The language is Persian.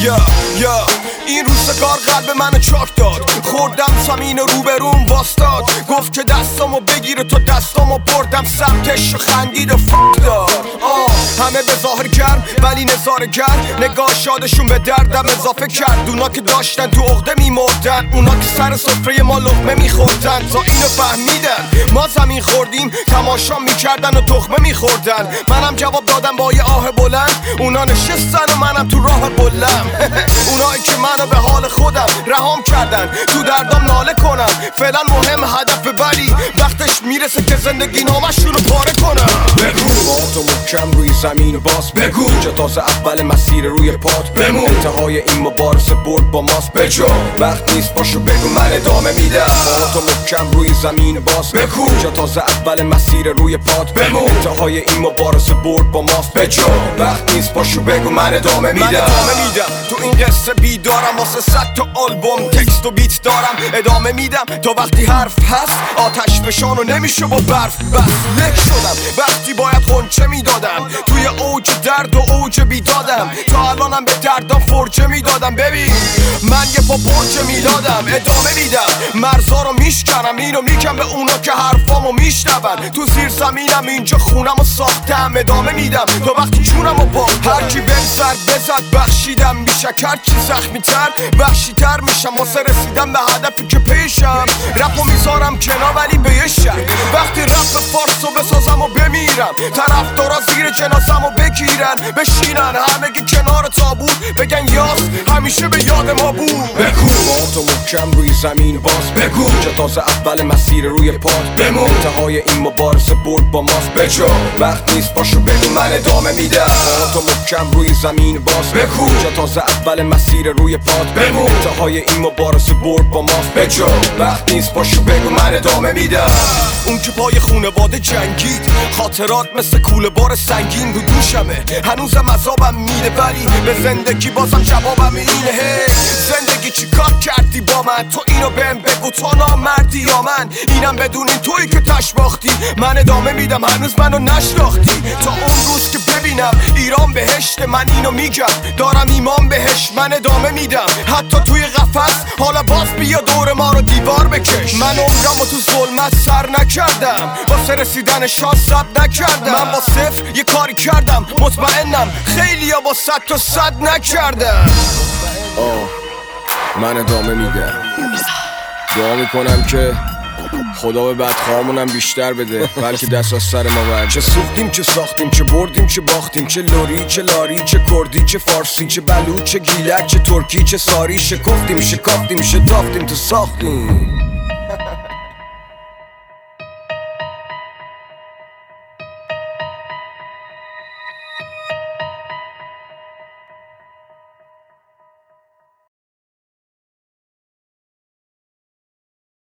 یا یا این روزگار قلب منو چاک داد. خوردم زمین روبرون واستاد. گفت که دستامو بگیره تا دستامو بردم. سمتش خندید و فک داد همه به ظاهر گرم ولی نظاره گرم. نگاه شادشون به دردم اضافه کرد. اونا که داشتن تو عقده میمردن. اونا که سر سفره ما لقمه میخوردن. تا اینو فهمیدن. ما زمین خوردیم تماشا می‌کردن و تخمه میخوردن. منم جواب دادم با یه آه بلند. اونا نشستن و منم تو راه بلم اونایی که منو به حال خودم رهام کردن. تو دردام ناله کنم. فعلا مهم هدف ولی وقتش می‌رسه که زندگی نامشون رو پاره کنم. بگو. تو محکم روی زمین باز. بگو. اینجا تازه اول مسیر روی پات. بمون. انتهای این مبارزه برد با ماست. بجا وقت نیست باشو بگو من ادامه میدم. تو محکم روی زمین باز. بگو. اینجا تازه اول مسیر روی پات. بمون. انتهای این مبارزه برد با ماست. بجا وقت نیست باشو بگو من ادامه میدم. من ادامه میدم. تو این قصه بیدارم واسه صد تا آلبوم تکست و بیت دارم ادامه میدم. تا وقتی حرف هست آتش فشانو نمیشه با برف بس. لک شدم. وقتی باید خونچه می‌دادم. توی اوج درد و اوج بیدادم. تا الانم به دردم فرچه می‌دادم. ببین من یه پا برج میلادم ادامه میدم. مرزا رو میشکنم اینو میگم به اونا که حرفامو میشنون. تو زیر زمینم اینجا خونم و ساختم. ادامه میدم. تا وقتی جونم و هرکی بهم سر بزد بخشیدم بیشک. چی زخمی تر وحشی تر میشم. واسه رسیدم به هدفی که پیشم. بمیرم طرف دارا زیر جنازم و بگیرن. بشینن. همگی کنار تابوت بگن یاس همیشه به یاد ما بود. محکم روی زمین باز. بگو. جا تازه اول مسیر روی پات بمون. انتهای این مبارزه برد با ماست. بجا وقت نیست باشو بگو. من ادامه میدم. تو محکم روی زمین باز. بگو. جا تازه اول مسیر روی پات بمون. انتهای این مبارزه برد با ماست. بجا وقت نیست باشو بگو. من ادامه میدم. اون که پای خونواده جنگید. خاطرات مثل کوله بار سنگین رو دوشمه. هنوزم عذابم میره ولی به زندگی بازم جوابم اینه. هی زندگی چی کار کردی با من؟ تو اینو بهم بگو تو نامردی یا من؟ اینم بدونین تویی که تش باختی. من ادامه میدم هنوز منو نشناختی. تا اون روز که ببینم ایران بهشت من اینو میگم. دارم ایمان بهش من ادامه میدم. حتی توی قفس حالا باز بیا دور ما رو دیوار بکش. من عمرم تو ظلمت سر نکردم. واسه رسیدن شانس ثبت نکردم. من با صفر یه کاری کردم. مطمئنم خیلی با صد تا صد نکردم من ادامه میدم. دعا می‌کنم که خدا به بدخواهمونم بیشتر بده بلکه دست از سر ما برد چه سوختیم چه ساختیم چه بردیم چه باختیم چه لوری چه لاری چه کردی چه فارسی چه بلوچ چه گیلک چه ترکی چه ساری شکفتیم شکافتیم شتافتیم تو ساختیم.